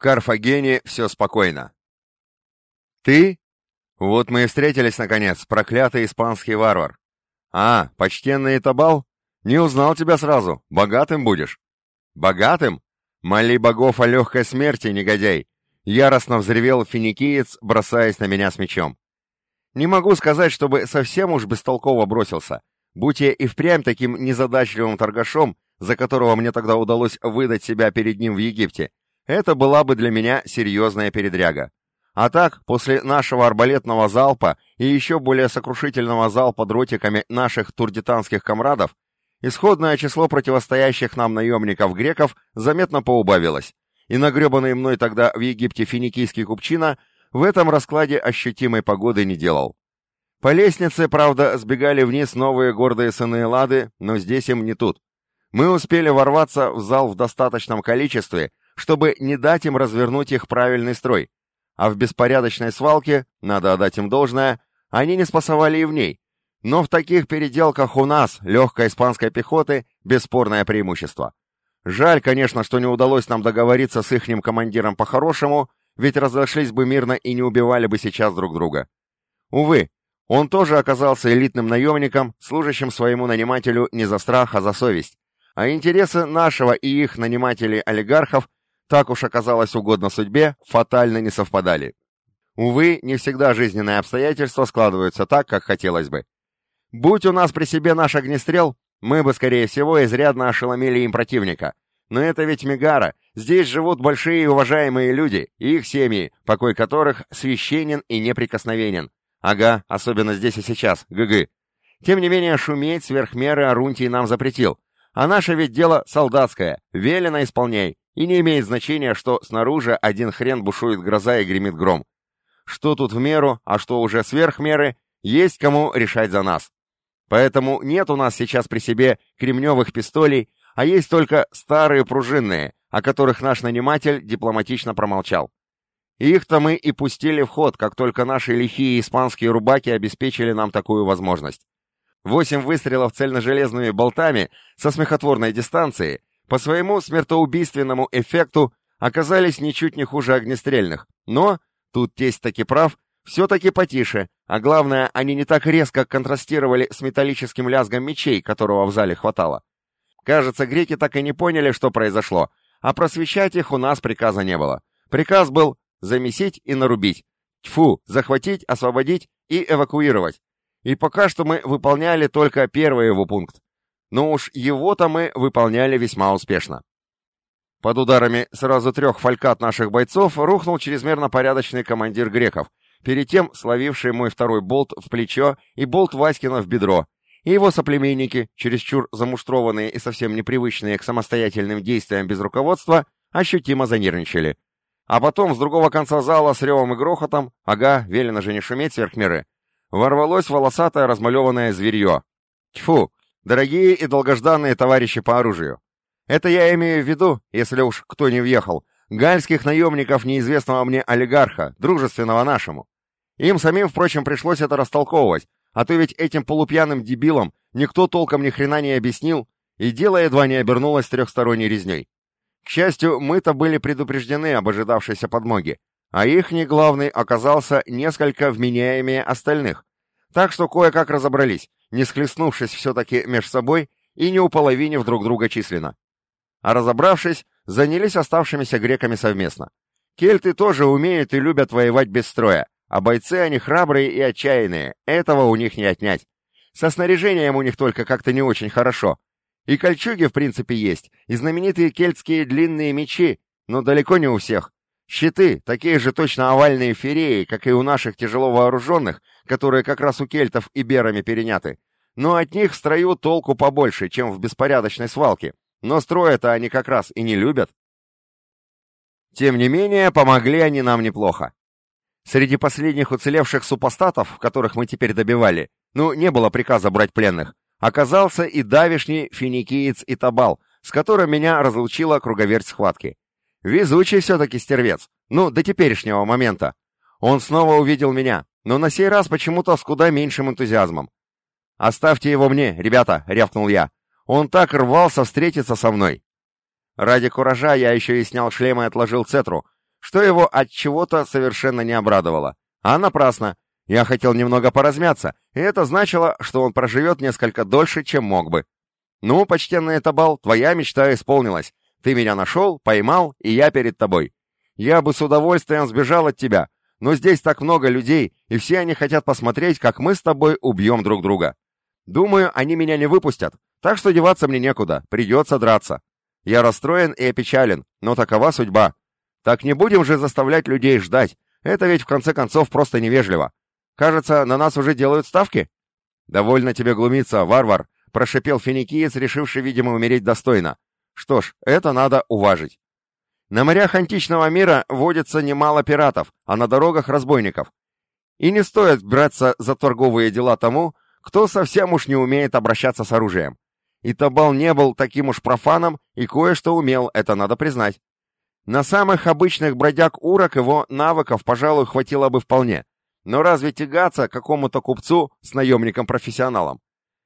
Карфагене все спокойно. Ты? Вот мы и встретились, наконец, проклятый испанский варвар. А, почтенный Табал? Не узнал тебя сразу. Богатым будешь. Богатым? Моли богов о легкой смерти, негодяй. Яростно взревел финикиец, бросаясь на меня с мечом. Не могу сказать, чтобы совсем уж бестолково бросился. Будь я и впрямь таким незадачливым торгашом, за которого мне тогда удалось выдать себя перед ним в Египте, это была бы для меня серьезная передряга. А так, после нашего арбалетного залпа и еще более сокрушительного залпа дротиками наших турдитанских комрадов, исходное число противостоящих нам наемников греков заметно поубавилось, и нагребанный мной тогда в Египте финикийский купчина в этом раскладе ощутимой погоды не делал. По лестнице, правда, сбегали вниз новые гордые сыны Эллады, но здесь им не тут. Мы успели ворваться в зал в достаточном количестве, чтобы не дать им развернуть их правильный строй, а в беспорядочной свалке, надо отдать им должное, они не спасовали и в ней. Но в таких переделках у нас, легкой испанской пехоты, бесспорное преимущество. Жаль, конечно, что не удалось нам договориться с ихним командиром по-хорошему, ведь разошлись бы мирно и не убивали бы сейчас друг друга. Увы, он тоже оказался элитным наемником, служащим своему нанимателю не за страх, а за совесть. А интересы нашего и их нанимателей-олигархов, так уж оказалось угодно судьбе, фатально не совпадали. Увы, не всегда жизненные обстоятельства складываются так, как хотелось бы. Будь у нас при себе наш огнестрел, мы бы, скорее всего, изрядно ошеломили им противника. Но это ведь Мегара, здесь живут большие и уважаемые люди, и их семьи, покой которых священен и неприкосновенен. Ага, особенно здесь и сейчас, гг. Тем не менее, шуметь сверх меры Арунтий нам запретил. А наше ведь дело солдатское, велено исполняй, и не имеет значения, что снаружи один хрен бушует гроза и гремит гром. Что тут в меру, а что уже сверх меры, есть кому решать за нас. Поэтому нет у нас сейчас при себе кремневых пистолей, а есть только старые пружинные, о которых наш наниматель дипломатично промолчал. Их-то мы и пустили в ход, как только наши лихие испанские рубаки обеспечили нам такую возможность. Восемь выстрелов цельножелезными болтами со смехотворной дистанции по своему смертоубийственному эффекту оказались ничуть не хуже огнестрельных, но, тут тесть таки прав, все-таки потише, а главное, они не так резко контрастировали с металлическим лязгом мечей, которого в зале хватало. Кажется, греки так и не поняли, что произошло, а просвещать их у нас приказа не было. Приказ был замесить и нарубить. Тьфу, захватить, освободить и эвакуировать. И пока что мы выполняли только первый его пункт. Но уж его-то мы выполняли весьма успешно. Под ударами сразу трех фалькат наших бойцов рухнул чрезмерно порядочный командир греков, перед тем словивший мой второй болт в плечо и болт Васькина в бедро, и его соплеменники, чересчур замуштрованные и совсем непривычные к самостоятельным действиям без руководства, ощутимо занервничали. А потом с другого конца зала с ревом и грохотом, ага, велено же не шуметь сверх меры, ворвалось волосатое размалеванное зверье. Тьфу, дорогие и долгожданные товарищи по оружию. Это я имею в виду, если уж кто не въехал, гальских наемников неизвестного мне олигарха, дружественного нашему. Им самим, впрочем, пришлось это растолковывать, а то ведь этим полупьяным дебилам никто толком ни хрена не объяснил, и дело едва не обернулось трехсторонней резней. К счастью, мы-то были предупреждены об ожидавшейся подмоге, а ихний главный оказался несколько вменяемее остальных, так что кое-как разобрались, не схлестнувшись все-таки меж собой и не уполовинив друг друга численно. А разобравшись, занялись оставшимися греками совместно. Кельты тоже умеют и любят воевать без строя, а бойцы они храбрые и отчаянные, этого у них не отнять. Со снаряжением у них только как-то не очень хорошо, и кольчуги, в принципе, есть, и знаменитые кельтские длинные мечи, но далеко не у всех. Щиты, такие же точно овальные фереи, как и у наших тяжело вооруженных, которые как раз у кельтов и берами переняты. Но от них строю толку побольше, чем в беспорядочной свалке. Но строя-то они как раз и не любят. Тем не менее, помогли они нам неплохо. Среди последних уцелевших супостатов, которых мы теперь добивали, ну, не было приказа брать пленных, оказался и давишний финикиец Итабал, с которым меня разлучила круговерть схватки. Везучий все-таки стервец, ну, до теперешнего момента. Он снова увидел меня, но на сей раз почему-то с куда меньшим энтузиазмом. «Оставьте его мне, ребята!» — рявкнул я. «Он так рвался встретиться со мной!» Ради куража я еще и снял шлем и отложил цетру. что его от чего-то совершенно не обрадовало. А напрасно. Я хотел немного поразмяться, и это значило, что он проживет несколько дольше, чем мог бы. Ну, почтенный Этабал, твоя мечта исполнилась. Ты меня нашел, поймал, и я перед тобой. Я бы с удовольствием сбежал от тебя, но здесь так много людей, и все они хотят посмотреть, как мы с тобой убьем друг друга. Думаю, они меня не выпустят, так что деваться мне некуда, придется драться. Я расстроен и опечален, но такова судьба. Так не будем же заставлять людей ждать, это ведь в конце концов просто невежливо. Кажется, на нас уже делают ставки? Довольно тебе глумиться, варвар, прошипел финикиец, решивший, видимо, умереть достойно. Что ж, это надо уважить. На морях античного мира водится немало пиратов, а на дорогах разбойников. И не стоит браться за торговые дела тому, кто совсем уж не умеет обращаться с оружием. И Табал не был таким уж профаном и кое-что умел, это надо признать. На самых обычных бродяг-урок его навыков, пожалуй, хватило бы вполне. Но разве тягаться какому-то купцу с наемником-профессионалом?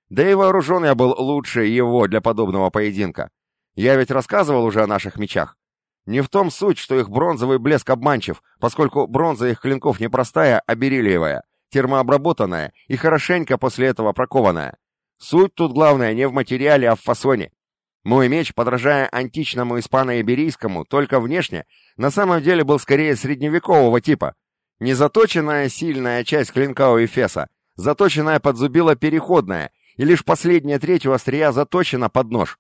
Да и вооружен я был лучше его для подобного поединка. Я ведь рассказывал уже о наших мечах. Не в том суть, что их бронзовый блеск обманчив, поскольку бронза их клинков не простая, а бериллиевая, термообработанная и хорошенько после этого прокованная. Суть тут главное не в материале, а в фасоне. Мой меч, подражая античному испано-иберийскому, только внешне, на самом деле был скорее средневекового типа. Не заточенная сильная часть клинка у Эфеса, заточенная под зубило переходная, и лишь последняя треть у острия заточена под нож.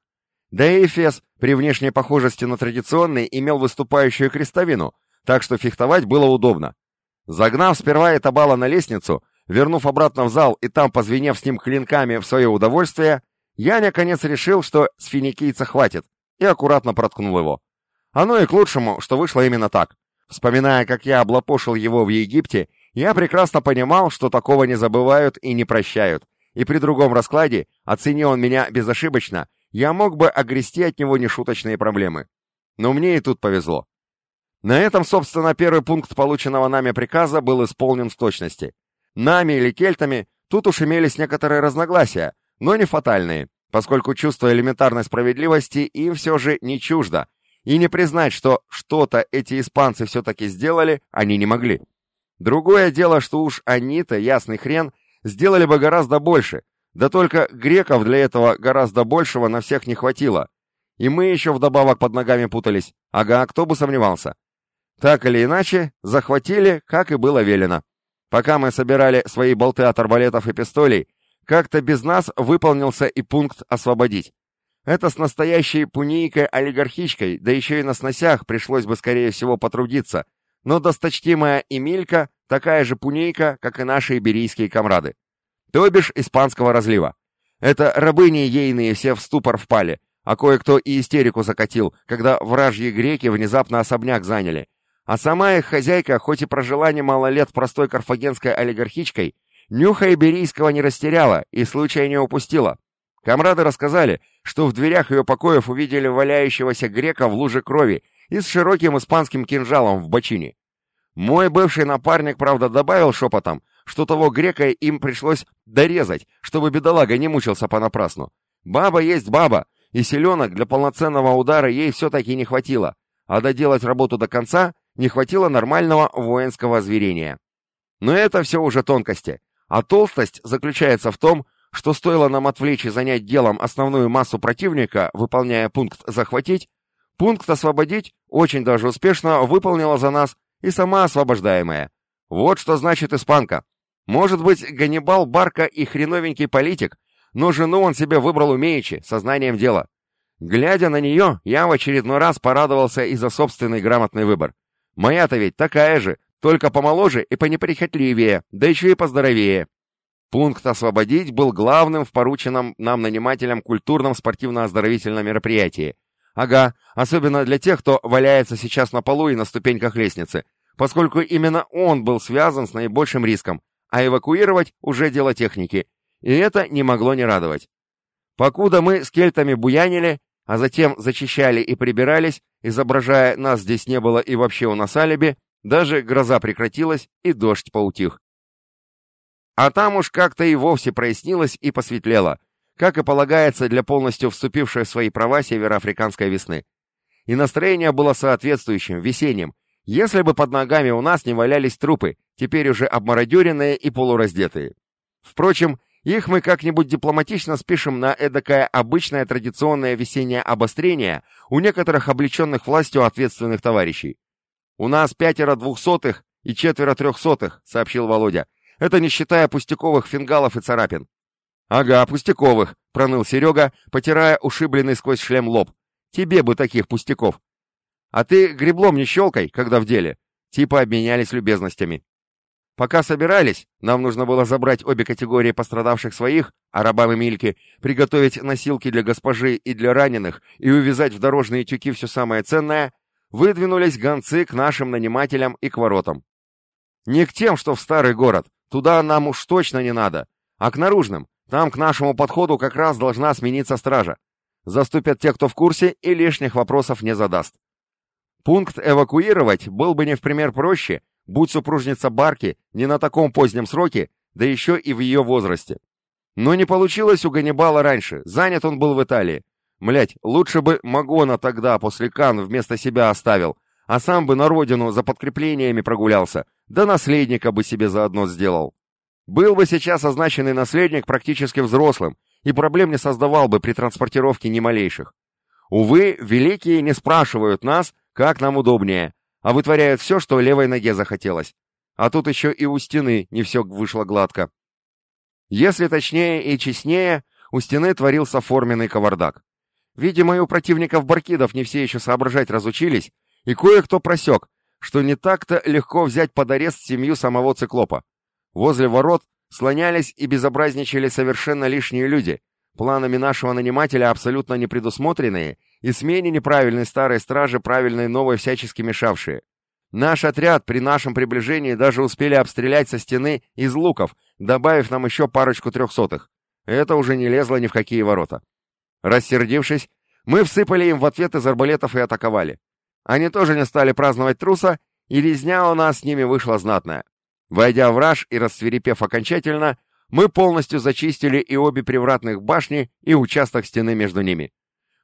Да и Эфес, при внешней похожести на традиционный, имел выступающую крестовину, так что фехтовать было удобно. Загнав сперва Этабала на лестницу, вернув обратно в зал и там позвенев с ним клинками в свое удовольствие, я, наконец, решил, что с финикийца хватит, и аккуратно проткнул его. Оно и к лучшему, что вышло именно так. Вспоминая, как я облапошил его в Египте, я прекрасно понимал, что такого не забывают и не прощают, и при другом раскладе, оценил он меня безошибочно, я мог бы огрести от него нешуточные проблемы. Но мне и тут повезло. На этом, собственно, первый пункт полученного нами приказа был исполнен в точности. Нами или кельтами тут уж имелись некоторые разногласия, но не фатальные, поскольку чувство элементарной справедливости им все же не чуждо, и не признать, что что-то эти испанцы все-таки сделали, они не могли. Другое дело, что уж они-то, ясный хрен, сделали бы гораздо больше, да только греков для этого гораздо большего на всех не хватило. И мы еще вдобавок под ногами путались. Ага, кто бы сомневался. Так или иначе, захватили, как и было велено. Пока мы собирали свои болты от арбалетов и пистолей, как-то без нас выполнился и пункт «освободить». Это с настоящей пунийкой-олигархичкой, да еще и на сносях пришлось бы, скорее всего, потрудиться. Но досточтимая Эмилька такая же пунейка, как и наши иберийские комрады. То бишь испанского разлива. Это рабыни ейные все в ступор впали, а кое-кто и истерику закатил, когда вражьи греки внезапно особняк заняли. А сама их хозяйка, хоть и прожила немало лет простой карфагенской олигархичкой, Нюха Иберийского не растеряла и случая не упустила. Комрады рассказали, что в дверях ее покоев увидели валяющегося грека в луже крови и с широким испанским кинжалом в бочине. Мой бывший напарник, правда, добавил шепотом, что того грека им пришлось дорезать, чтобы бедолага не мучился понапрасну. Баба есть баба, и селенок для полноценного удара ей все-таки не хватило, а доделать работу до конца не хватило нормального воинского зверения. Но это все уже тонкости. А толстость заключается в том, что стоило нам отвлечь и занять делом основную массу противника, выполняя пункт «захватить», пункт «освободить» очень даже успешно выполнила за нас и сама освобождаемая. Вот что значит испанка. Может быть, Ганнибал Барка и хреновенький политик, но жену он себе выбрал умеючи, сознанием дела. Глядя на нее, я в очередной раз порадовался и за собственный грамотный выбор. Моя-то ведь такая же, только помоложе и понеприхотливее, да еще и поздоровее. Пункт «Освободить» был главным в порученном нам нанимателям культурном спортивно-оздоровительном мероприятии. Ага, особенно для тех, кто валяется сейчас на полу и на ступеньках лестницы, поскольку именно он был связан с наибольшим риском, а эвакуировать уже дело техники, и это не могло не радовать. Покуда мы с кельтами буянили, а затем зачищали и прибирались, изображая нас здесь не было и вообще у нас алиби, даже гроза прекратилась, и дождь поутих. А там уж как-то и вовсе прояснилось и посветлело, как и полагается для полностью вступившей в свои права североафриканской весны. И настроение было соответствующим, весенним, Если бы под ногами у нас не валялись трупы, теперь уже обмародеренные и полураздетые. Впрочем, их мы как-нибудь дипломатично спишем на эдакое обычное традиционное весеннее обострение у некоторых облеченных властью ответственных товарищей. «У нас пятеро двухсотых и четверо трехсотых», — сообщил Володя. «Это не считая пустяковых фингалов и царапин». «Ага, пустяковых», — проныл Серега, потирая ушибленный сквозь шлем лоб. «Тебе бы таких пустяков». «А ты греблом не щелкай, когда в деле». Типа обменялись любезностями. Пока собирались, нам нужно было забрать обе категории пострадавших своих, а рабам и Мильке, приготовить носилки для госпожи и для раненых и увязать в дорожные тюки все самое ценное, выдвинулись гонцы к нашим нанимателям и к воротам. Не к тем, что в старый город, туда нам уж точно не надо, а к наружным, там к нашему подходу как раз должна смениться стража. Заступят те, кто в курсе, и лишних вопросов не задаст. Пункт эвакуировать был бы не в пример проще, Будь супружница Барки не на таком позднем сроке, да еще и в ее возрасте. Но не получилось у Ганнибала раньше, занят он был в Италии. Млять, лучше бы Магона тогда после Кан вместо себя оставил, а сам бы на родину за подкреплениями прогулялся, да наследника бы себе заодно сделал. Был бы сейчас означенный наследник практически взрослым, и проблем не создавал бы при транспортировке ни малейших. Увы, великие не спрашивают нас, как нам удобнее, а вытворяют все, что левой ноге захотелось. А тут еще и у стены не все вышло гладко. Если точнее и честнее, у стены творился форменный кавардак. Видимо, и у противников Баркидов не все еще соображать разучились, и кое-кто просек, что не так-то легко взять под арест семью самого циклопа. Возле ворот слонялись и безобразничали совершенно лишние люди, планами нашего нанимателя абсолютно не предусмотренные и смене неправильной старой стражи правильной новой всячески мешавшие. Наш отряд при нашем приближении даже успели обстрелять со стены из луков, добавив нам еще парочку трехсотых. Это уже не лезло ни в какие ворота. Рассердившись, мы всыпали им в ответ из арбалетов и атаковали. Они тоже не стали праздновать труса, и резня у нас с ними вышла знатная. Войдя в раж и рассверепев окончательно, мы полностью зачистили и обе привратных башни, и участок стены между ними.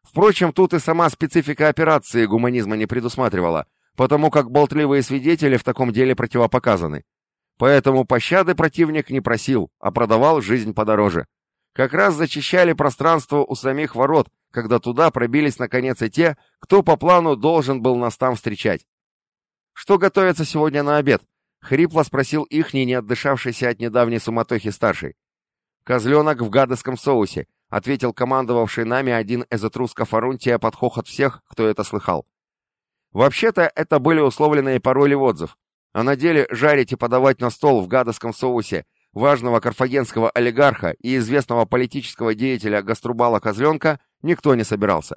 Впрочем, тут и сама специфика операции гуманизма не предусматривала, потому как болтливые свидетели в таком деле противопоказаны. Поэтому пощады противник не просил, а продавал жизнь подороже. Как раз зачищали пространство у самих ворот, когда туда пробились наконец и те, кто по плану должен был нас там встречать. «Что готовится сегодня на обед?» — хрипло спросил ихний, не отдышавшийся от недавней суматохи старший. «Козленок в гадовском соусе», — ответил командовавший нами один из этрусков Арунтия под хохот всех, кто это слыхал. Вообще-то это были условленные пароли в отзыв, а на деле жарить и подавать на стол в гадовском соусе важного карфагенского олигарха и известного политического деятеля Гаструбала Козленка никто не собирался.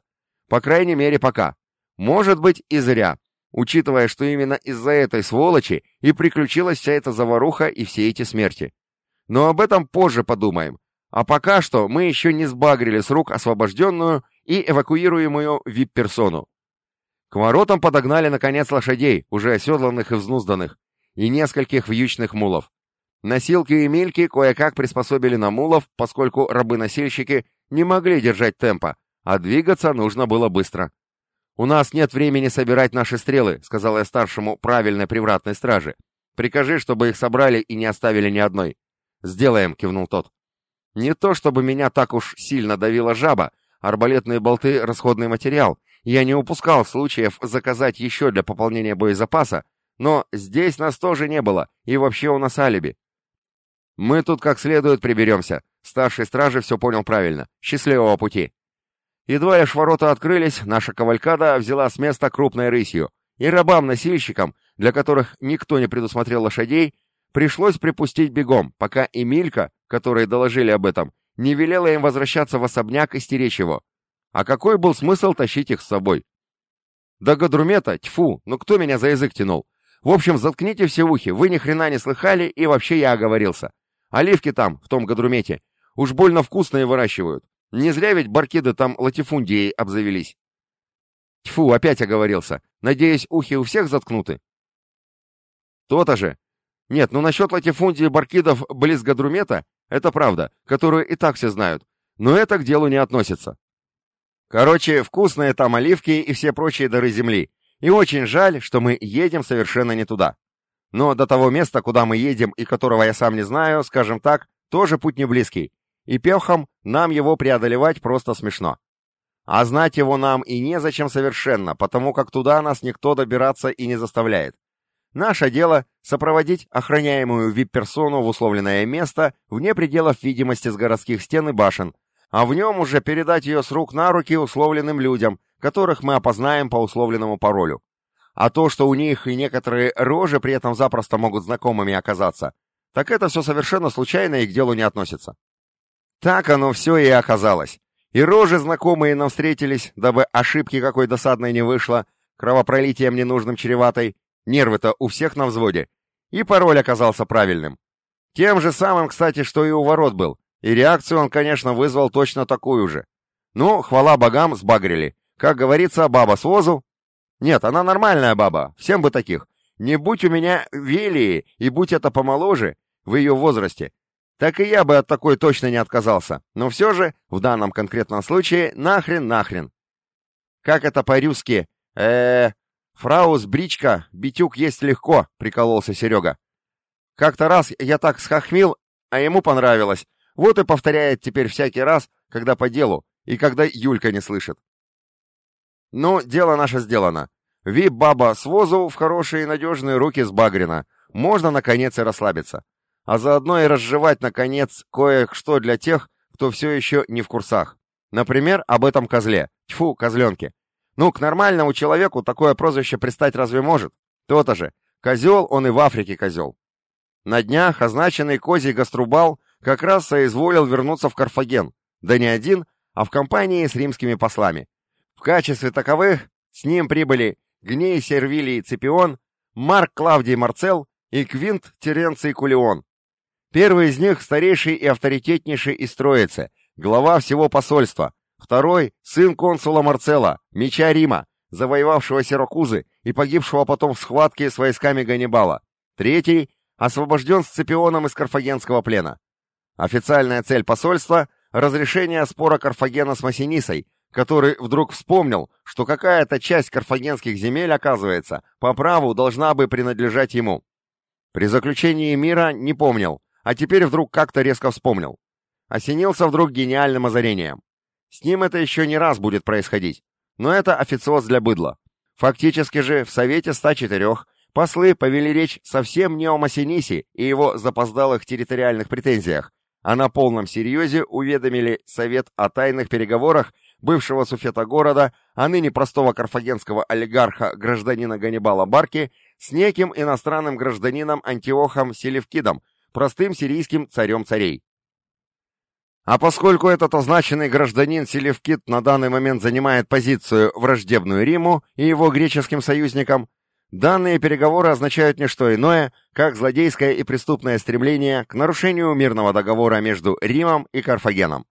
По крайней мере, пока. Может быть, и зря, учитывая, что именно из-за этой сволочи и приключилась вся эта заваруха и все эти смерти. Но об этом позже подумаем, а пока что мы еще не сбагрили с рук освобожденную и эвакуируемую вип-персону. К воротам подогнали, наконец, лошадей, уже оседланных и взнузданных, и нескольких вьючных мулов. Носилки и мельки кое-как приспособили на мулов, поскольку рабы-носильщики не могли держать темпа, а двигаться нужно было быстро. «У нас нет времени собирать наши стрелы», — сказал я старшему правильной привратной страже. «Прикажи, чтобы их собрали и не оставили ни одной». «Сделаем», — кивнул тот. Не то чтобы меня так уж сильно давила жаба, арбалетные болты — расходный материал, я не упускал случаев заказать еще для пополнения боезапаса, но здесь нас тоже не было, и вообще у нас алиби. Мы тут как следует приберемся. Старший стражи все понял правильно. Счастливого пути. Едва лишь ворота открылись, наша кавалькада взяла с места крупной рысью, и рабам-носильщикам, для которых никто не предусмотрел лошадей, пришлось припустить бегом, пока Эмилька, которые доложили об этом, не велела им возвращаться в особняк и стеречь его. А какой был смысл тащить их с собой? Да Гадрумета, тьфу, ну кто меня за язык тянул? В общем, заткните все ухи, вы ни хрена не слыхали, и вообще я оговорился. Оливки там, в том Гадрумете, уж больно вкусные выращивают. Не зря ведь баркиды там латифундией обзавелись. Тьфу, опять оговорился. Надеюсь, ухи у всех заткнуты? То-то же. Нет, ну насчет латифундии баркидов близ Гадрумета это правда, которую и так все знают. Но это к делу не относится. Короче, вкусные там оливки и все прочие дары земли. И очень жаль, что мы едем совершенно не туда. Но до того места, куда мы едем и которого я сам не знаю, скажем так, тоже путь не близкий. И пехом нам его преодолевать просто смешно. А знать его нам и незачем совершенно, потому как туда нас никто добираться и не заставляет. Наше дело — сопроводить охраняемую вип-персону в условленное место вне пределов видимости с городских стен и башен, а в нем уже передать ее с рук на руки условленным людям, которых мы опознаем по условленному паролю. А то, что у них и некоторые рожи при этом запросто могут знакомыми оказаться, так это все совершенно случайно и к делу не относится. Так оно все и оказалось. И рожи знакомые нам встретились, дабы ошибки какой досадной не вышло, кровопролитием ненужным чреватой, нервы-то у всех на взводе. И пароль оказался правильным. Тем же самым, кстати, что и у ворот был. И реакцию он, конечно, вызвал точно такую же. Ну, хвала богам, сбагрили. Как говорится, баба с возу. Нет, она нормальная баба, всем бы таких. Не будь у меня Велии, и будь это помоложе, в ее возрасте, так и я бы от такой точно не отказался. Но все же, в данном конкретном случае, нахрен, нахрен. Как это по-рюски? э фраус, бричка, битюк есть легко, прикололся Серега. Как-то раз я так схохмил, а ему понравилось. Вот и повторяет теперь всякий раз, когда по делу, и когда Юлька не слышит. Ну, дело наше сделано. Вип-баба с возу в хорошие и надежные руки с Багрина. Можно, наконец, и расслабиться а заодно и разжевать, наконец, кое-что для тех, кто все еще не в курсах. Например, об этом козле. Тьфу, козленке. Ну, к нормальному человеку такое прозвище пристать разве может? То-то же. Козел, он и в Африке козел. На днях означенный козий гаструбал как раз соизволил вернуться в Карфаген. Да не один, а в компании с римскими послами. В качестве таковых с ним прибыли Гней Сервилий Ципион, Марк Клавдий Марцел и Квинт Теренций Кулион. Первый из них старейший и авторитетнейший из Троицы, глава всего посольства. Второй — сын консула Марцела, меча Рима, завоевавшего Сиракузы и погибшего потом в схватке с войсками Ганнибала. Третий — освобожден Сципионом из карфагенского плена. Официальная цель посольства — разрешение спора Карфагена с Массинисой, который вдруг вспомнил, что какая-то часть карфагенских земель, оказывается, по праву должна бы принадлежать ему. При заключении мира не помнил, а теперь вдруг как-то резко вспомнил. Осенился вдруг гениальным озарением. С ним это еще не раз будет происходить. Но это официоз для быдла. Фактически же в Совете 104 послы повели речь совсем не о Масинисе и его запоздалых территориальных претензиях, а на полном серьезе уведомили Совет о тайных переговорах бывшего суфета города, а ныне простого карфагенского олигарха гражданина Ганнибала Барки с неким иностранным гражданином Антиохом Селевкидом, простым сирийским царем царей. А поскольку этот означенный гражданин Селевкид на данный момент занимает позицию враждебную Риму и его греческим союзникам, данные переговоры означают не что иное, как злодейское и преступное стремление к нарушению мирного договора между Римом и Карфагеном.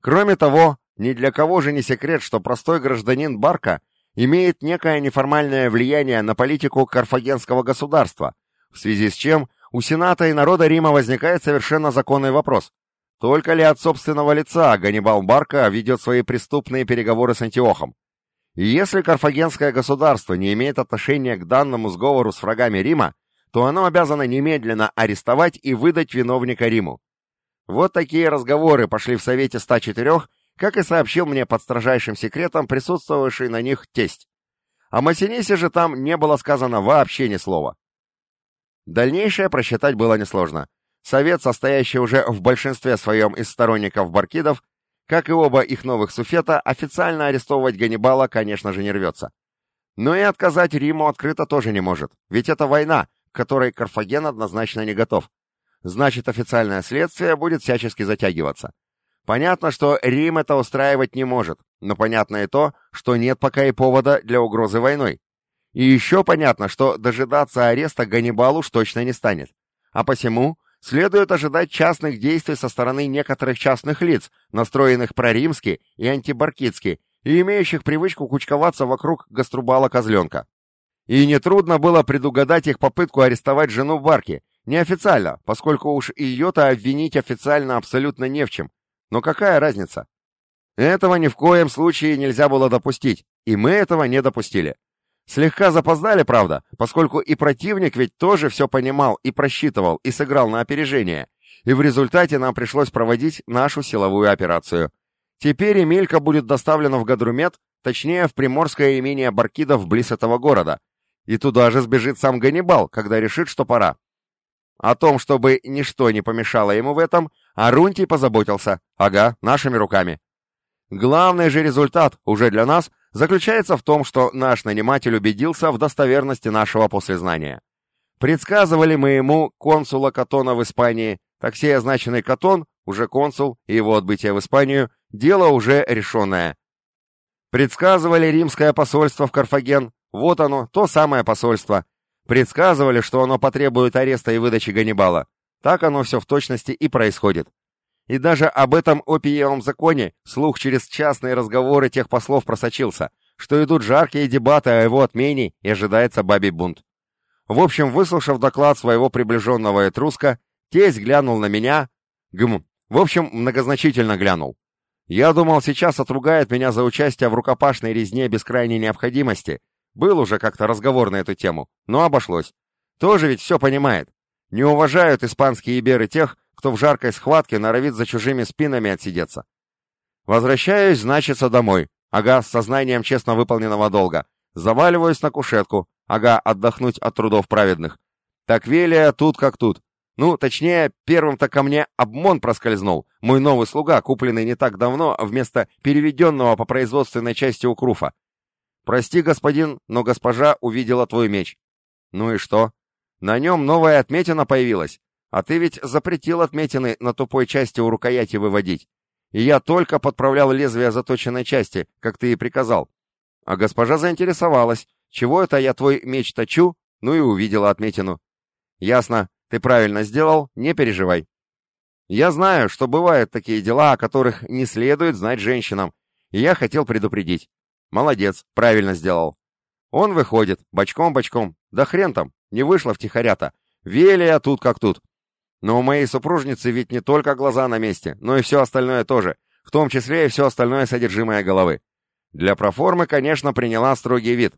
Кроме того, ни для кого же не секрет, что простой гражданин Барка имеет некое неформальное влияние на политику карфагенского государства, в связи с чем у Сената и народа Рима возникает совершенно законный вопрос. Только ли от собственного лица Ганнибал Барка ведет свои преступные переговоры с Антиохом? И если карфагенское государство не имеет отношения к данному сговору с врагами Рима, то оно обязано немедленно арестовать и выдать виновника Риму. Вот такие разговоры пошли в Совете 104, как и сообщил мне под строжайшим секретом присутствовавший на них тесть. О Массинисе же там не было сказано вообще ни слова. Дальнейшее просчитать было несложно. Совет, состоящий уже в большинстве своем из сторонников Баркидов, как и оба их новых суфета, официально арестовывать Ганнибала, конечно же, не рвется. Но и отказать Риму открыто тоже не может, ведь это война, к которой Карфаген однозначно не готов. Значит, официальное следствие будет всячески затягиваться. Понятно, что Рим это устраивать не может, но понятно и то, что нет пока и повода для угрозы войной. И еще понятно, что дожидаться ареста Ганнибал уж точно не станет. А посему следует ожидать частных действий со стороны некоторых частных лиц, настроенных проримски и антибаркитски, и имеющих привычку кучковаться вокруг гаструбала Козленка. И нетрудно было предугадать их попытку арестовать жену Барки, неофициально, поскольку уж ее-то обвинить официально абсолютно не в чем. Но какая разница? Этого ни в коем случае нельзя было допустить, и мы этого не допустили. Слегка запоздали, правда, поскольку и противник ведь тоже все понимал и просчитывал, и сыграл на опережение. И в результате нам пришлось проводить нашу силовую операцию. Теперь Эмилька будет доставлена в Гадрумет, точнее, в приморское имение Баркидов близ этого города. И туда же сбежит сам Ганнибал, когда решит, что пора. О том, чтобы ничто не помешало ему в этом, Арунтий позаботился. Ага, нашими руками. Главный же результат, уже для нас, заключается в том, что наш наниматель убедился в достоверности нашего послезнания. Предсказывали мы ему консула Катона в Испании, так сей означенный Катон, уже консул, и его отбытие в Испанию, дело уже решенное. Предсказывали римское посольство в Карфаген, вот оно, то самое посольство. Предсказывали, что оно потребует ареста и выдачи Ганнибала. Так оно все в точности и происходит. И даже об этом опиевом законе слух через частные разговоры тех послов просочился, что идут жаркие дебаты о его отмене и ожидается бабий бунт. В общем, выслушав доклад своего приближенного Этруска, тесть глянул на меня, гм, в общем, многозначительно глянул. Я думал, сейчас отругает меня за участие в рукопашной резне без крайней необходимости. Был уже как-то разговор на эту тему, но обошлось. Тоже ведь все понимает. Не уважают испанские иберы тех, кто в жаркой схватке норовит за чужими спинами отсидеться. Возвращаюсь, значится, домой. Ага, с сознанием честно выполненного долга. Заваливаюсь на кушетку. Ага, отдохнуть от трудов праведных. Так Велия тут как тут. Ну, точнее, первым-то ко мне обмон проскользнул. Мой новый слуга, купленный не так давно, вместо переведенного по производственной части у Круфа. Прости, господин, но госпожа увидела твой меч. Ну и что? На нем новая отметина появилась. А ты ведь запретил отметины на тупой части у рукояти выводить. И я только подправлял лезвие заточенной части, как ты и приказал. А госпожа заинтересовалась, чего это я твой меч точу, ну и увидела отметину. Ясно, ты правильно сделал, не переживай. Я знаю, что бывают такие дела, о которых не следует знать женщинам, и я хотел предупредить. Молодец, правильно сделал. Он выходит, бочком-бочком, да хрен там, не вышло втихаря-то. Велия тут как тут. Но у моей супружницы ведь не только глаза на месте, но и все остальное тоже, в том числе и все остальное содержимое головы. Для проформы, конечно, приняла строгий вид.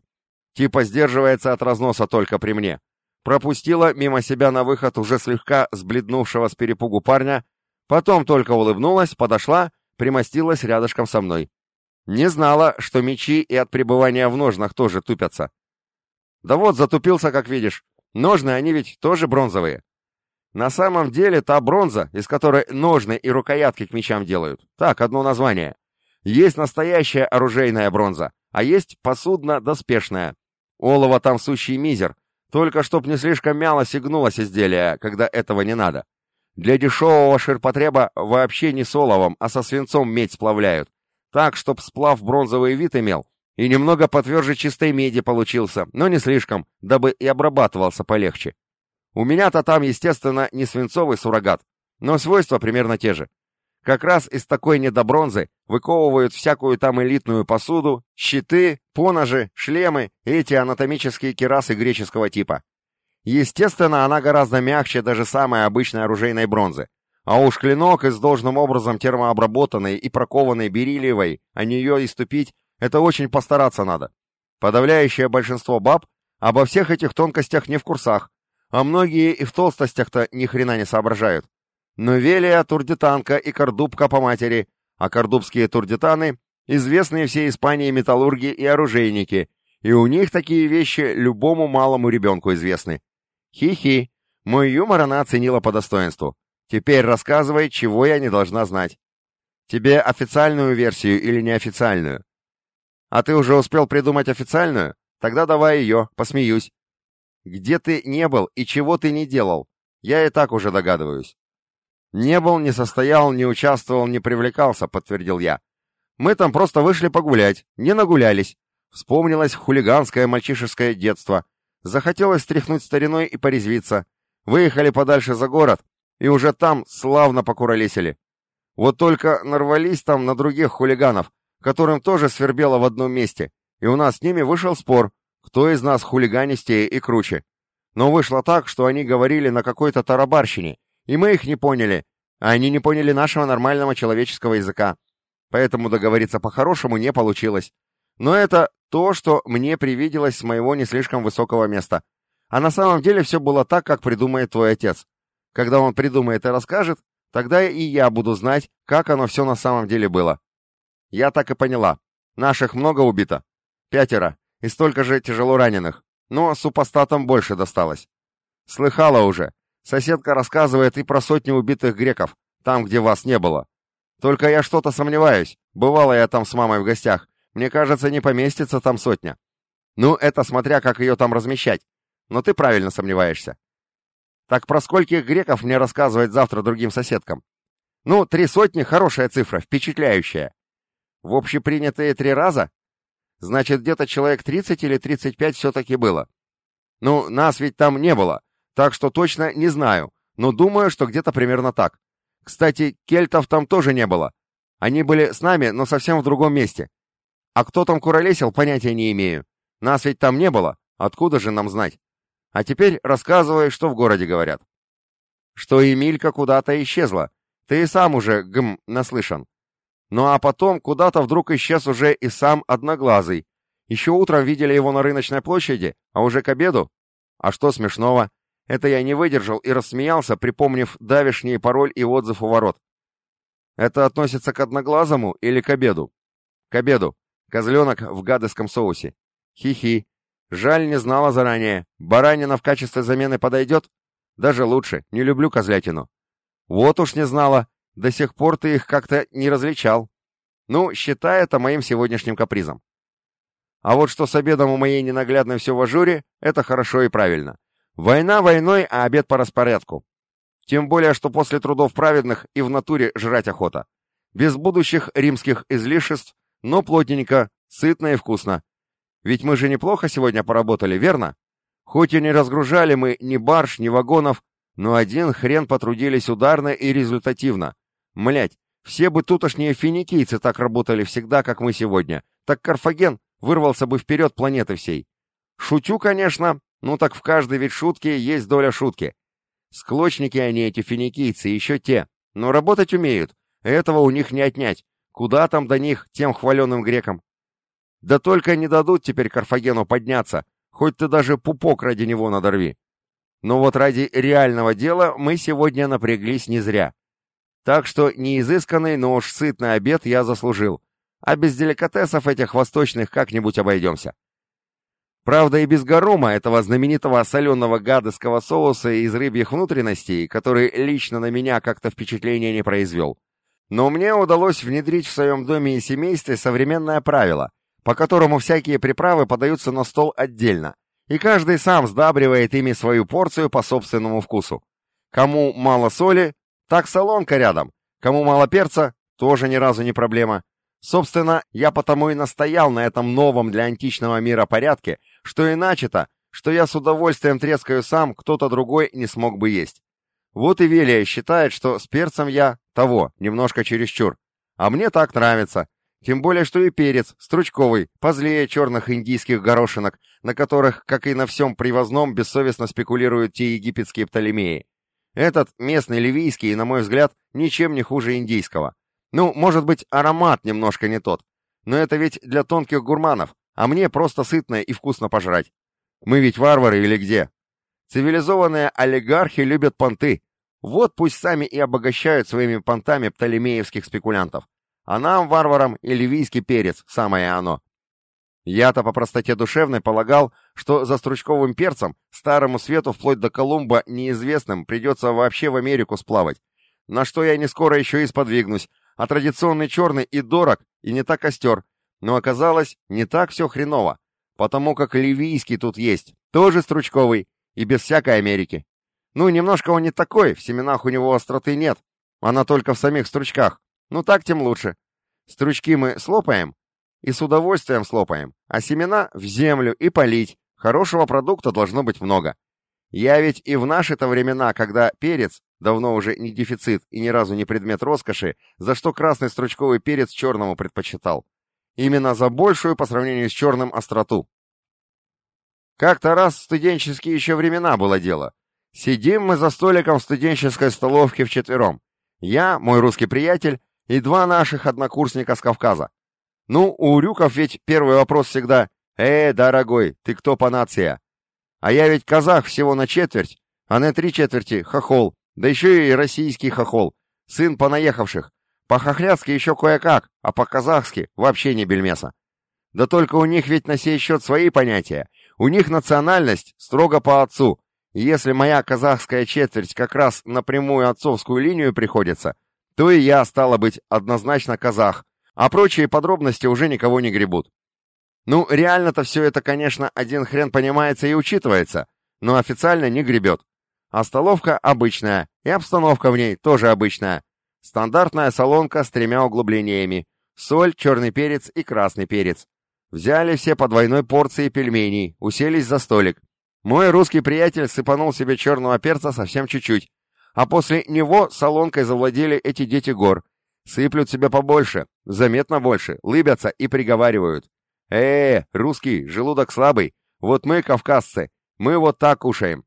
Типа сдерживается от разноса только при мне. Пропустила мимо себя на выход уже слегка сбледнувшего с перепугу парня, потом только улыбнулась, подошла, примостилась рядышком со мной. Не знала, что мечи и от пребывания в ножнах тоже тупятся. Да вот, затупился, как видишь. Ножны, они ведь тоже бронзовые. На самом деле та бронза, из которой ножны и рукоятки к мечам делают, так, одно название. Есть настоящая оружейная бронза, а есть посудно-доспешная. Олово там сущий мизер, только чтоб не слишком мялось и гнулось изделие, когда этого не надо. Для дешевого ширпотреба вообще не с оловом, а со свинцом медь сплавляют. Так, чтоб сплав бронзовый вид имел, и немного потверже чистой меди получился, но не слишком, дабы и обрабатывался полегче. У меня-то там, естественно, не свинцовый суррогат, но свойства примерно те же. Как раз из такой недобронзы выковывают всякую там элитную посуду, щиты, поножи, шлемы и эти анатомические керасы греческого типа. Естественно, она гораздо мягче даже самой обычной оружейной бронзы. А уж клинок из должным образом термообработанной и прокованной бериллиевой, а нее иступить, это очень постараться надо. Подавляющее большинство баб обо всех этих тонкостях не в курсах, а многие и в толстостях-то ни хрена не соображают. Но Велия турдитанка и кордубка по матери, а кордубские турдитаны — известные всей Испании металлурги и оружейники, и у них такие вещи любому малому ребенку известны. Хи-хи, мой юмор она оценила по достоинству. Теперь рассказывай, чего я не должна знать. Тебе официальную версию или неофициальную? А ты уже успел придумать официальную? Тогда давай ее, посмеюсь. Где ты не был и чего ты не делал? Я и так уже догадываюсь. Не был, не состоял, не участвовал, не привлекался, подтвердил я. Мы там просто вышли погулять, не нагулялись. Вспомнилось хулиганское мальчишеское детство. Захотелось стряхнуть стариной и порезвиться. Выехали подальше за город, и уже там славно покуролесили. Вот только нарвались там на других хулиганов, которым тоже свербело в одном месте, и у нас с ними вышел спор, кто из нас хулиганистее и круче. Но вышло так, что они говорили на какой-то тарабарщине, и мы их не поняли, а они не поняли нашего нормального человеческого языка. Поэтому договориться по-хорошему не получилось. Но это то, что мне привиделось с моего не слишком высокого места. А на самом деле все было так, как придумает твой отец. Когда он придумает и расскажет, тогда и я буду знать, как оно все на самом деле было. Я так и поняла. Наших много убито. Пятеро. И столько же тяжело раненых. Но супостатам больше досталось. Слыхала уже. Соседка рассказывает и про сотни убитых греков, там, где вас не было. Только я что-то сомневаюсь. Бывала я там с мамой в гостях. Мне кажется, не поместится там сотня. Ну, это смотря, как ее там размещать. Но ты правильно сомневаешься. Так про скольких греков мне рассказывать завтра другим соседкам? Ну, три сотни — хорошая цифра, впечатляющая. В общепринятые три раза? Значит, где-то человек 30 или 35 все-таки было. Ну, нас ведь там не было, так что точно не знаю, но думаю, что где-то примерно так. Кстати, кельтов там тоже не было. Они были с нами, но совсем в другом месте. А кто там куролесил, понятия не имею. Нас ведь там не было, откуда же нам знать? А теперь рассказывай, что в городе говорят. Что Эмилька куда-то исчезла. Ты и сам уже, гм, наслышан. Ну а потом куда-то вдруг исчез уже и сам Одноглазый. Еще утром видели его на рыночной площади, а уже к обеду? А что смешного? Это я не выдержал и рассмеялся, припомнив давишний пароль и отзыв у ворот. Это относится к Одноглазому или к обеду? К обеду. Козленок в гадовском соусе. Хи-хи. Жаль, не знала заранее. Баранина в качестве замены подойдет? Даже лучше. Не люблю козлятину. Вот уж не знала. До сих пор ты их как-то не различал. Ну, считай это моим сегодняшним капризом. А вот что с обедом у моей ненаглядной все в ажуре, это хорошо и правильно. Война войной, а обед по распорядку. Тем более, что после трудов праведных и в натуре жрать охота. Без будущих римских излишеств, но плотненько, сытно и вкусно. Ведь мы же неплохо сегодня поработали, верно? Хоть и не разгружали мы ни барж, ни вагонов, но один хрен потрудились ударно и результативно. Млять, все бы тутошние финикийцы так работали всегда, как мы сегодня. Так Карфаген вырвался бы вперед планеты всей. Шутю, конечно, ну так в каждой ведь шутке есть доля шутки. Склочники они, эти финикийцы, еще те, но работать умеют. Этого у них не отнять. Куда там до них, тем хваленым грекам? Да только не дадут теперь Карфагену подняться, хоть ты даже пупок ради него надорви. Но вот ради реального дела мы сегодня напряглись не зря. Так что не изысканный, но уж сытный обед я заслужил. А без деликатесов этих восточных как-нибудь обойдемся. Правда, и без горома, этого знаменитого соленого гадовского соуса из рыбьих внутренностей, который лично на меня как-то впечатление не произвел. Но мне удалось внедрить в своем доме и семействе современное правило, по которому всякие приправы подаются на стол отдельно, и каждый сам сдабривает ими свою порцию по собственному вкусу. Кому мало соли, так солонка рядом. Кому мало перца, тоже ни разу не проблема. Собственно, я потому и настоял на этом новом для античного мира порядке, что иначе-то, что я с удовольствием трескаю сам, кто-то другой не смог бы есть. Вот и Велия считает, что с перцем я того, немножко чересчур. А мне так нравится. Тем более, что и перец, стручковый, позлее черных индийских горошинок, на которых, как и на всем привозном, бессовестно спекулируют те египетские птолемеи. Этот местный ливийский, на мой взгляд, ничем не хуже индийского. Ну, может быть, аромат немножко не тот. Но это ведь для тонких гурманов, а мне просто сытно и вкусно пожрать. Мы ведь варвары или где? Цивилизованные олигархи любят понты. Вот пусть сами и обогащают своими понтами птолемеевских спекулянтов. А нам, варварам, и ливийский перец, самое оно. Я-то по простоте душевной полагал, что за стручковым перцем старому свету вплоть до Колумба неизвестным придется вообще в Америку сплавать, на что я не скоро еще и сподвигнусь, а традиционный черный и дорог, и не так остер, но оказалось, не так все хреново, потому как ливийский тут есть, тоже стручковый, и без всякой Америки. Ну, немножко он не такой, в семенах у него остроты нет, она только в самих стручках, ну так тем лучше. Стручки мы слопаем, и с удовольствием слопаем, а семена в землю и полить. Хорошего продукта должно быть много. Я ведь и в наши-то времена, когда перец, давно уже не дефицит и ни разу не предмет роскоши, за что красный стручковый перец черному предпочитал. Именно за большую по сравнению с черным остроту. Как-то раз в студенческие еще времена было дело. Сидим мы за столиком в студенческой столовке вчетвером. Я, мой русский приятель и два наших однокурсника с Кавказа. Ну, у урюков ведь первый вопрос всегда «Э, дорогой, ты кто по нация?» А я ведь казах всего на четверть, а на три четверти — хохол, да еще и российский хохол, сын понаехавших. По-хохляцки еще кое-как, а по-казахски вообще не бельмеса. Да только у них ведь на сей счет свои понятия. У них национальность строго по отцу. И если моя казахская четверть как раз на прямую отцовскую линию приходится, то и я, стало быть, однозначно казах, а прочие подробности уже никого не гребут. Ну, реально-то все это, конечно, один хрен понимается и учитывается, но официально не гребет. А столовка обычная, и обстановка в ней тоже обычная. Стандартная солонка с тремя углублениями. Соль, черный перец и красный перец. Взяли все по двойной порции пельменей, уселись за столик. Мой русский приятель сыпанул себе черного перца совсем чуть-чуть, а после него солонкой завладели эти дети гор. Сыплют себе побольше, заметно больше, лыбятся и приговаривают. э, -э русский, желудок слабый, вот мы, кавказцы, мы вот так кушаем.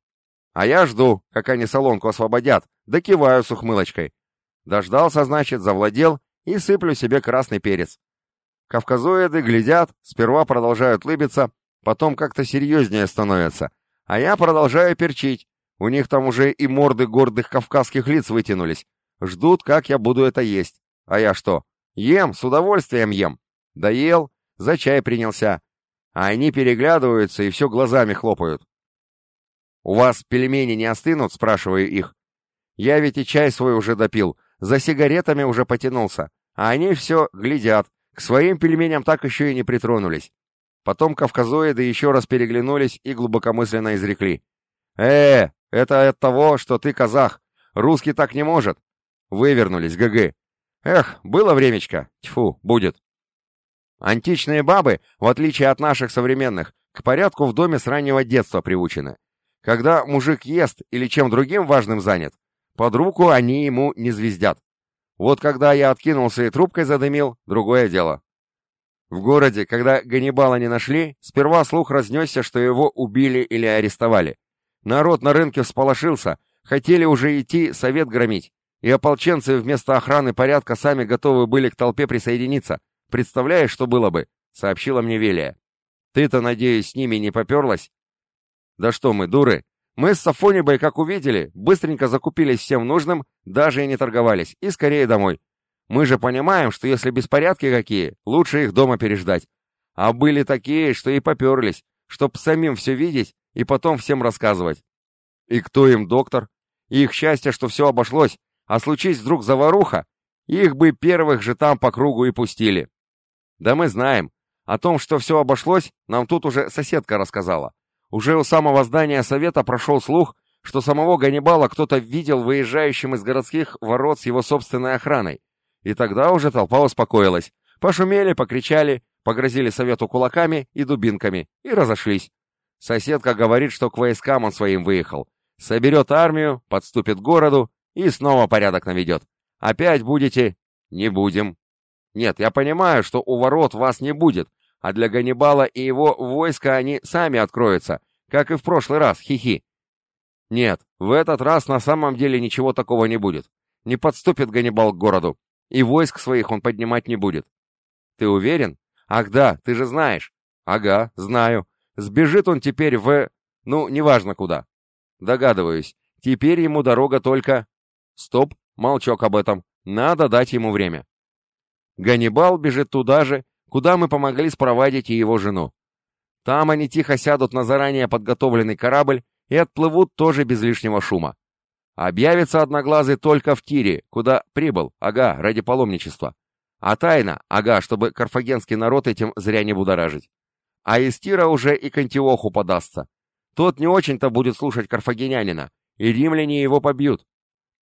А я жду, как они солонку освободят, да киваю с ухмылочкой. Дождался, значит, завладел и сыплю себе красный перец. Кавказоиды глядят, сперва продолжают лыбиться, потом как-то серьезнее становятся. А я продолжаю перчить. У них там уже и морды гордых кавказских лиц вытянулись. Ждут, как я буду это есть. А я что? Ем, с удовольствием ем. Доел, за чай принялся. А они переглядываются и все глазами хлопают. «У вас пельмени не остынут?» — спрашиваю их. «Я ведь и чай свой уже допил, за сигаретами уже потянулся, а они все глядят, к своим пельменям так еще и не притронулись. Потом кавказоиды еще раз переглянулись и глубокомысленно изрекли. «Э, это от того, что ты казах. Русский так не может». Вывернулись, ГГ. Эх, было времечко. Тьфу, будет. Античные бабы, в отличие от наших современных, к порядку в доме с раннего детства приучены. Когда мужик ест или чем другим важным занят, под руку они ему не звездят. Вот когда я откинулся и трубкой задымил, другое дело. В городе, когда Ганнибала не нашли, сперва слух разнесся, что его убили или арестовали. Народ на рынке всполошился, хотели уже идти совет громить, и ополченцы вместо охраны порядка сами готовы были к толпе присоединиться. Представляешь, что было бы? Сообщила мне Велия. Ты-то, надеюсь, с ними не поперлась? Да что мы, дуры? Мы с Сафонибой, как увидели, быстренько закупились всем нужным, даже и не торговались, и скорее домой. Мы же понимаем, что если беспорядки какие, лучше их дома переждать. А были такие, что и поперлись, чтоб самим все видеть и потом всем рассказывать. И кто им доктор? их счастье, что все обошлось, а случись вдруг заваруха, их бы первых же там по кругу и пустили. Да мы знаем. О том, что все обошлось, нам тут уже соседка рассказала. Уже у самого здания совета прошел слух, что самого Ганнибала кто-то видел выезжающим из городских ворот с его собственной охраной. И тогда уже толпа успокоилась. Пошумели, покричали, погрозили совету кулаками и дубинками и разошлись. Соседка говорит, что к войскам он своим выехал. Соберет армию, подступит к городу и снова порядок наведет. Опять будете? Не будем. Нет, я понимаю, что у ворот вас не будет, а для Ганнибала и его войска они сами откроются, как и в прошлый раз, хихи. Нет, в этот раз на самом деле ничего такого не будет. Не подступит Ганнибал к городу, и войск своих он поднимать не будет. Ты уверен? Ах да, ты же знаешь. Ага, знаю. Сбежит он теперь в... Ну, неважно куда. Догадываюсь. Теперь ему дорога только... Стоп, молчок об этом. Надо дать ему время. Ганнибал бежит туда же, куда мы помогли спровадить и его жену. Там они тихо сядут на заранее подготовленный корабль и отплывут тоже без лишнего шума. Объявится Одноглазый только в Тире, куда прибыл, ага, ради паломничества. А тайна, ага, чтобы карфагенский народ этим зря не будоражить. А из Тира уже и к Антиоху подастся. Тот не очень-то будет слушать карфагенянина, и римляне его побьют.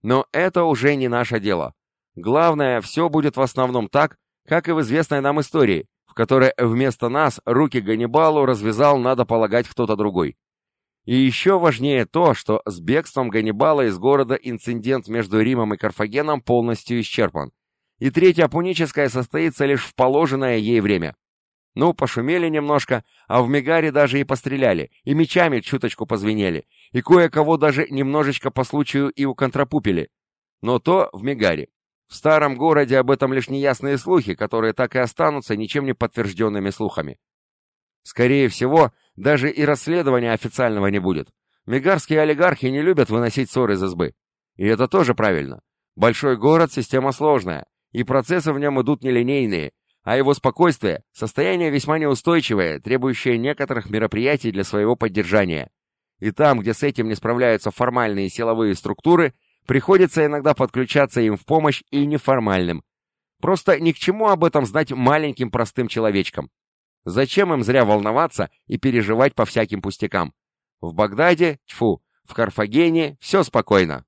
Но это уже не наше дело. Главное, все будет в основном так, как и в известной нам истории, в которой вместо нас руки Ганнибалу развязал, надо полагать, кто-то другой. И еще важнее то, что с бегством Ганнибала из города инцидент между Римом и Карфагеном полностью исчерпан. И третья пуническая состоится лишь в положенное ей время. Ну, пошумели немножко, а в Мегаре даже и постреляли, и мечами чуточку позвенели, и кое-кого даже немножечко по случаю и уконтрапупили. Но то в Мегаре. В старом городе об этом лишь неясные слухи, которые так и останутся ничем не подтвержденными слухами. Скорее всего, даже и расследования официального не будет. Мигарские олигархи не любят выносить ссоры из избы. И это тоже правильно. Большой город – система сложная, и процессы в нем идут нелинейные, а его спокойствие – состояние весьма неустойчивое, требующее некоторых мероприятий для своего поддержания. И там, где с этим не справляются формальные силовые структуры, приходится иногда подключаться им в помощь и неформальным. Просто ни к чему об этом знать маленьким простым человечкам. Зачем им зря волноваться и переживать по всяким пустякам? В Багдаде, тьфу, в Карфагене все спокойно.